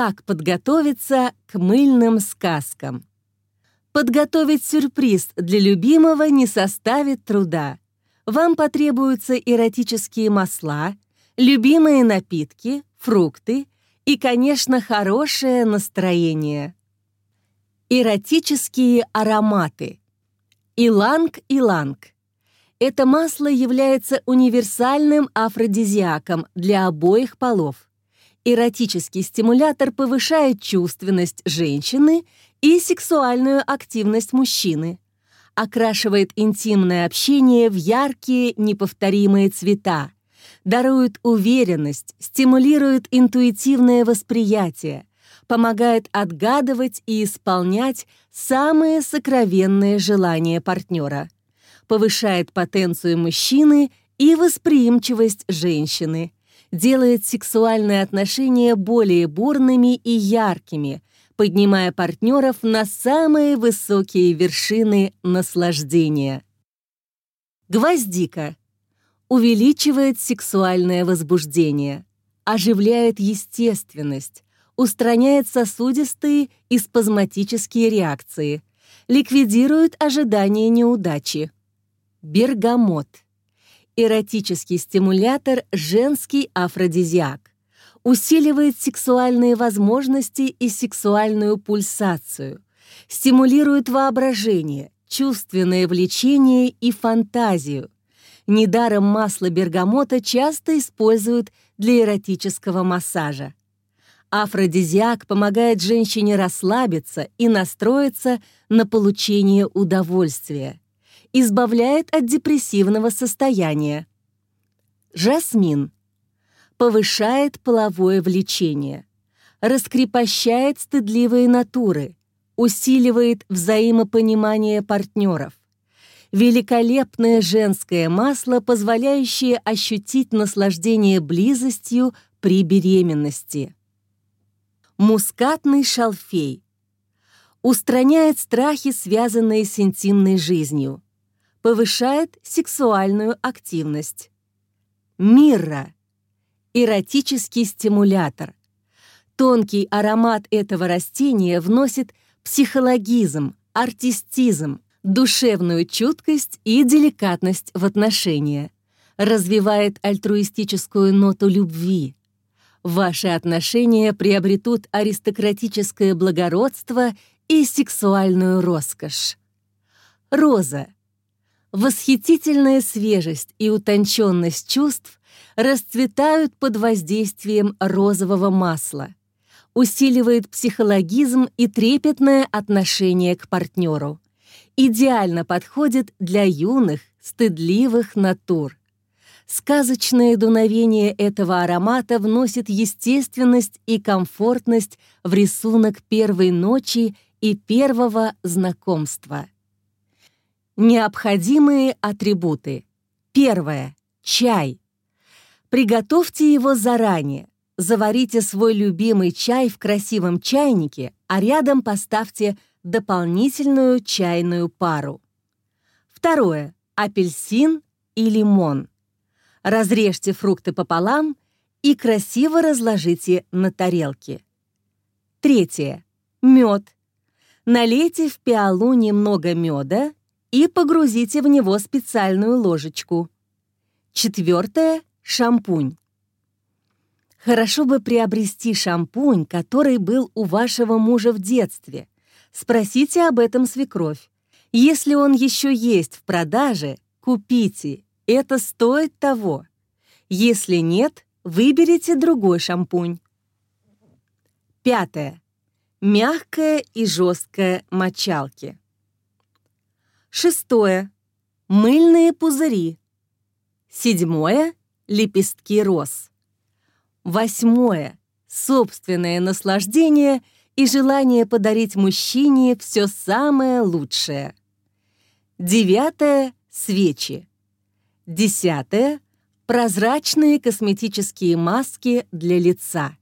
Как подготовиться к мыльным сказкам? Подготовить сюрприз для любимого не составит труда. Вам потребуются эротические масла, любимые напитки, фрукты и, конечно, хорошее настроение. Эротические ароматы. Иланг-иланг. Это масло является универсальным афродизиаком для обоих полов. Эротический стимулятор повышает чувственность женщины и сексуальную активность мужчины, окрашивает интимное общение в яркие неповторимые цвета, дарует уверенность, стимулирует интуитивное восприятие, помогает отгадывать и исполнять самые сокровенные желания партнера, повышает потенцию мужчины и восприимчивость женщины, делает сексуальные отношения более бурными и яркими, поднимая партнеров на самые высокие вершины наслаждения. Гвоздика увеличивает сексуальное возбуждение, оживляет естественность, устраняет сосудистые и спазматические реакции, ликвидирует ожидание неудачи. Бергамот. Эротический стимулятор, женский афродизиак. Усиливает сексуальные возможности и сексуальную пульсацию. Стимулирует воображение, чувственное влечение и фантазию – Недаром масло бергамота часто используют для эротического массажа. Афродизиак помогает женщине расслабиться и настроиться на получение удовольствия. Избавляет от депрессивного состояния. Жасмин. Повышает половое влечение. Раскрепощает стыдливые натуры. Усиливает взаимопонимание партнеров великолепное женское масло, позволяющее ощутить наслаждение близостью при беременности. Мускатный шалфей устраняет страхи, связанные с интимной жизнью, повышает сексуальную активность. Мирра – эротический стимулятор. Тонкий аромат этого растения вносит психологизм, артистизм, душевную чуткость и деликатность в отношения, развивает альтруистическую ноту любви. Ваши отношения приобретут аристократическое благородство и сексуальную роскошь. Роза. Восхитительная свежесть и утонченность чувств расцветают под воздействием розового масла, усиливает психологизм и трепетное отношение к партнеру идеально подходит для юных, стыдливых натур. Сказочное дуновение этого аромата вносит естественность и комфортность в рисунок первой ночи и первого знакомства. Необходимые атрибуты. Первое. Чай. Приготовьте его заранее. Заварите свой любимый чай в красивом чайнике, а рядом поставьте дополнительную чайную пару. Второе. Апельсин и лимон. Разрежьте фрукты пополам и красиво разложите на тарелке. Третье. Мед. Налейте в пиалу немного меда и погрузите в него специальную ложечку. Четвертое. Шампунь. Хорошо бы приобрести шампунь, который был у вашего мужа в детстве – Спросите об этом свекровь. Если он еще есть в продаже, купите. Это стоит того. Если нет, выберите другой шампунь. Пятое. Мягкая и жесткая мочалки. Шестое. Мыльные пузыри. Седьмое. Лепестки роз. Восьмое. Собственное наслаждение – и желание подарить мужчине все самое лучшее. Девятое — свечи. Десятое — прозрачные косметические маски для лица.